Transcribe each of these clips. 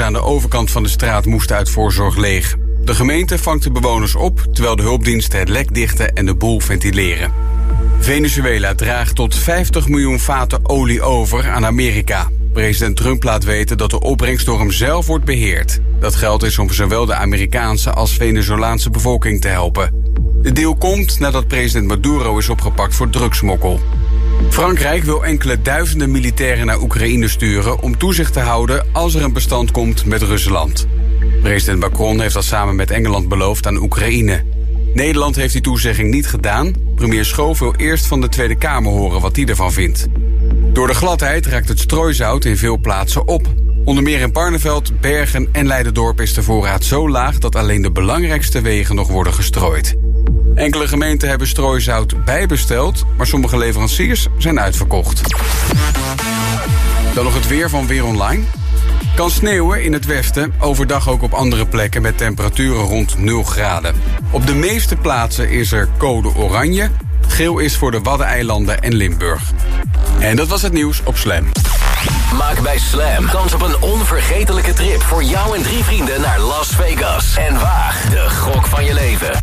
aan de overkant van de straat moesten uit voorzorg leeg. De gemeente vangt de bewoners op, terwijl de hulpdiensten het lek dichten en de boel ventileren. Venezuela draagt tot 50 miljoen vaten olie over aan Amerika. President Trump laat weten dat de opbrengst door hem zelf wordt beheerd. Dat geld is om zowel de Amerikaanse als Venezolaanse bevolking te helpen. De deal komt nadat president Maduro is opgepakt voor drugsmokkel. Frankrijk wil enkele duizenden militairen naar Oekraïne sturen om toezicht te houden als er een bestand komt met Rusland. President Macron heeft dat samen met Engeland beloofd aan Oekraïne. Nederland heeft die toezegging niet gedaan. Premier Schoof wil eerst van de Tweede Kamer horen wat hij ervan vindt. Door de gladheid raakt het strooizout in veel plaatsen op. Onder meer in Barneveld, Bergen en Leidendorp is de voorraad zo laag dat alleen de belangrijkste wegen nog worden gestrooid. Enkele gemeenten hebben strooizout bijbesteld, maar sommige leveranciers zijn uitverkocht. Dan nog het weer van Weer Online. Kan sneeuwen in het westen, overdag ook op andere plekken met temperaturen rond 0 graden. Op de meeste plaatsen is er code oranje. Geel is voor de Waddeneilanden en Limburg. En dat was het nieuws op Slam. Maak bij Slam kans op een onvergetelijke trip voor jou en drie vrienden naar Las Vegas. En waag de gok van je leven.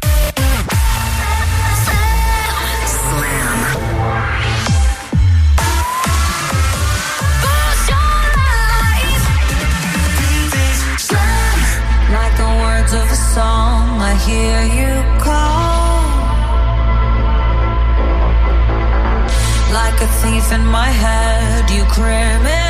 Song, I hear you call. Like a thief in my head, you criminal.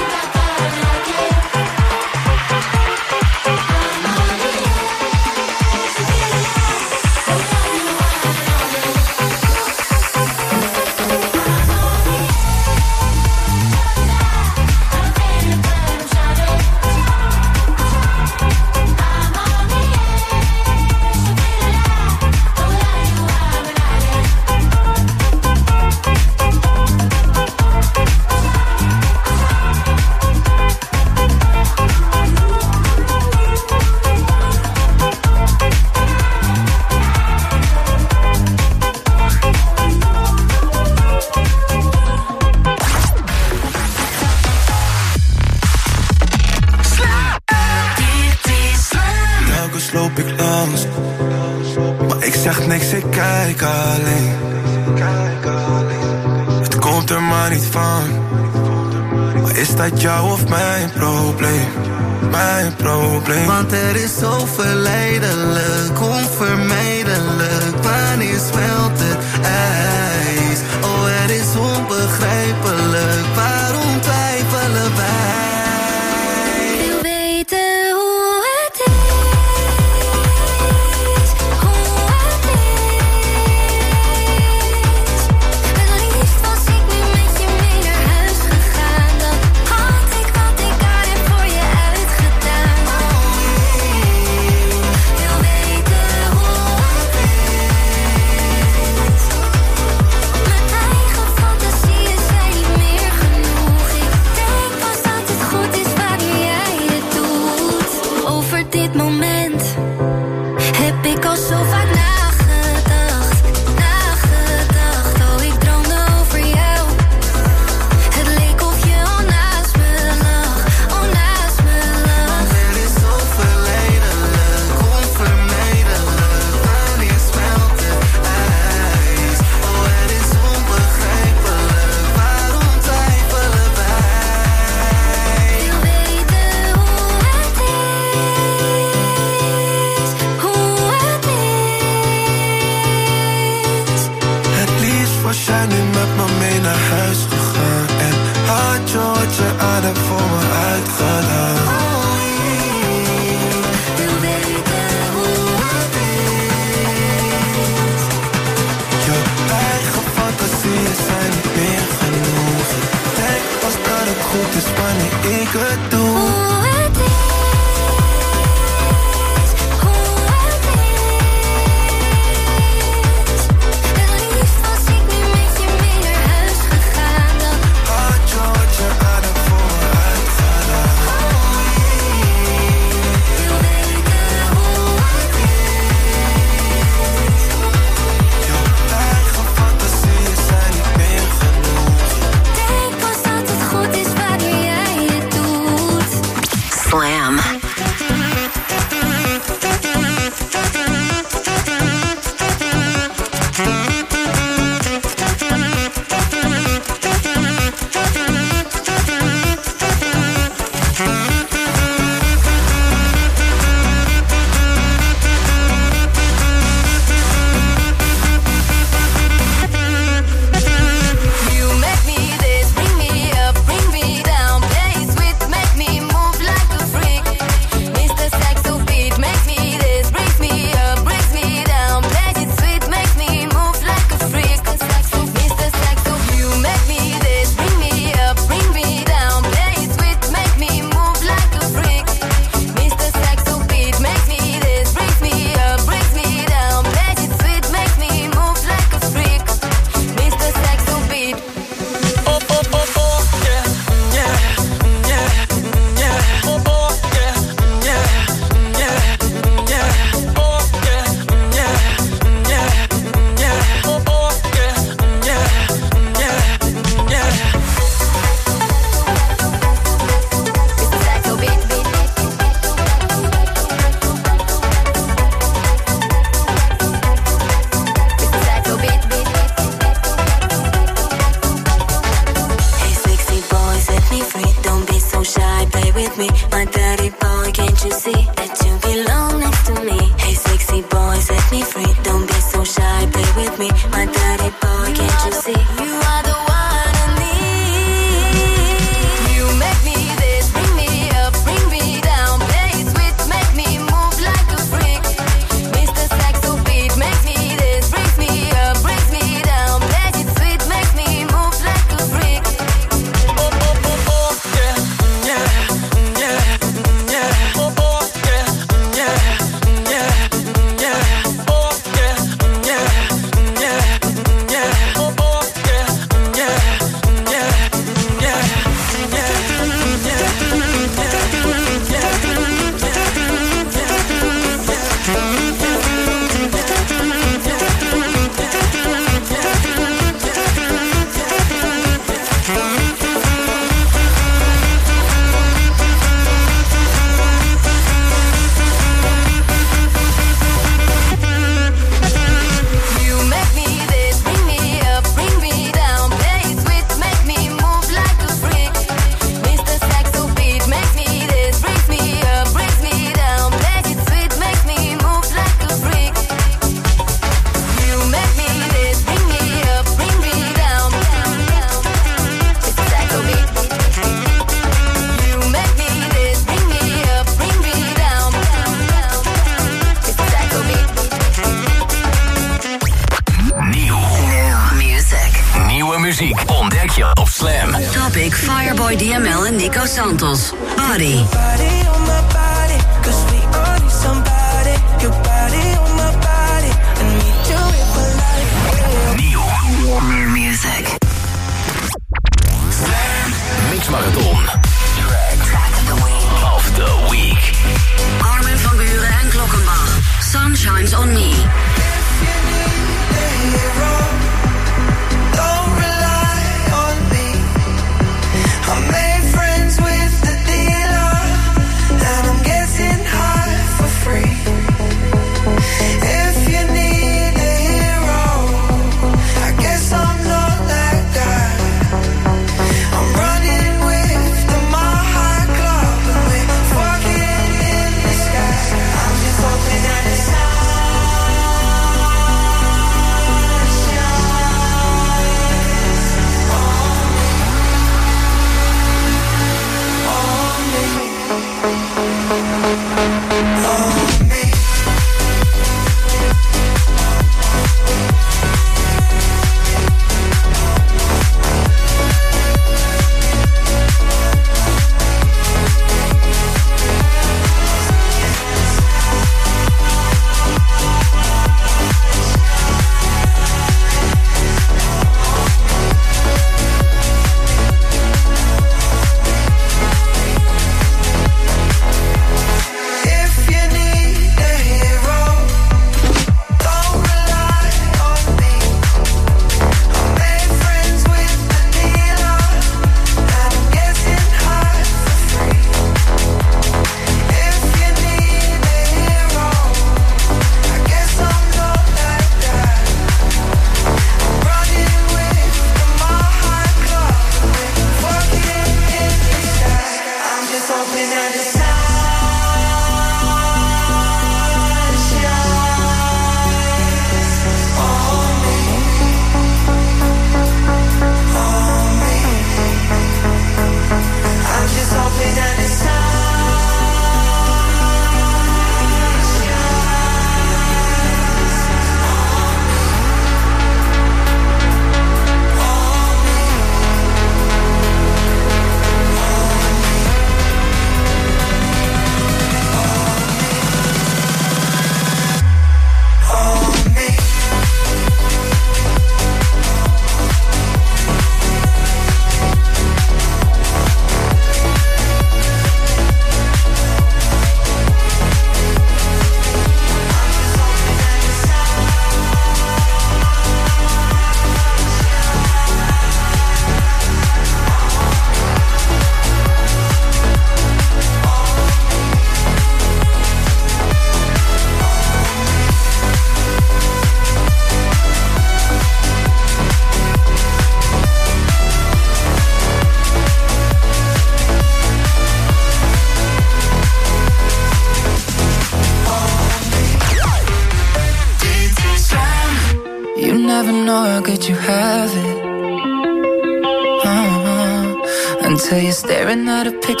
Picture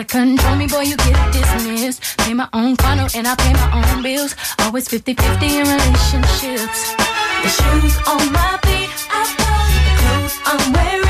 to control me, boy, you get dismissed. Pay my own condo and I pay my own bills. Always 50 50 in relationships. The shoes on my feet, I bought the clothes I'm wearing.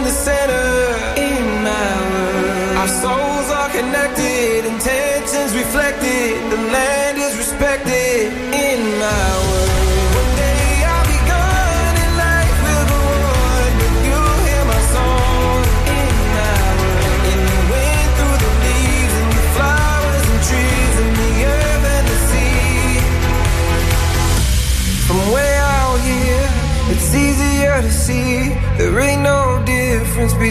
in the center in my world. I'm so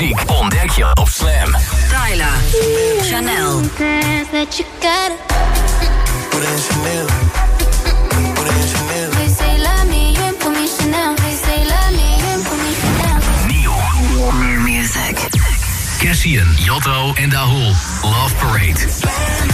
muziek ontdek je op Slam. Tyler, Chanel. That you. Put in Chanel. Put in Chanel. They say love me in for me Chanel. They say love me in for me Chanel. Nieuw. New music. Cassian, Jotto en Dahoel. Love Parade.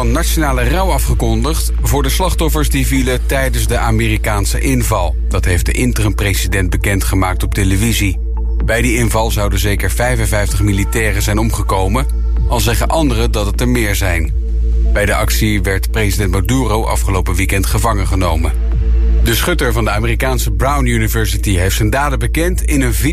Van nationale rouw afgekondigd voor de slachtoffers die vielen tijdens de Amerikaanse inval. Dat heeft de interim-president bekendgemaakt op televisie. Bij die inval zouden zeker 55 militairen zijn omgekomen, al zeggen anderen dat het er meer zijn. Bij de actie werd president Maduro afgelopen weekend gevangen genomen. De schutter van de Amerikaanse Brown University heeft zijn daden bekend in een video.